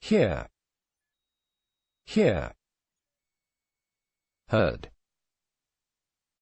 Here. Here. Heard.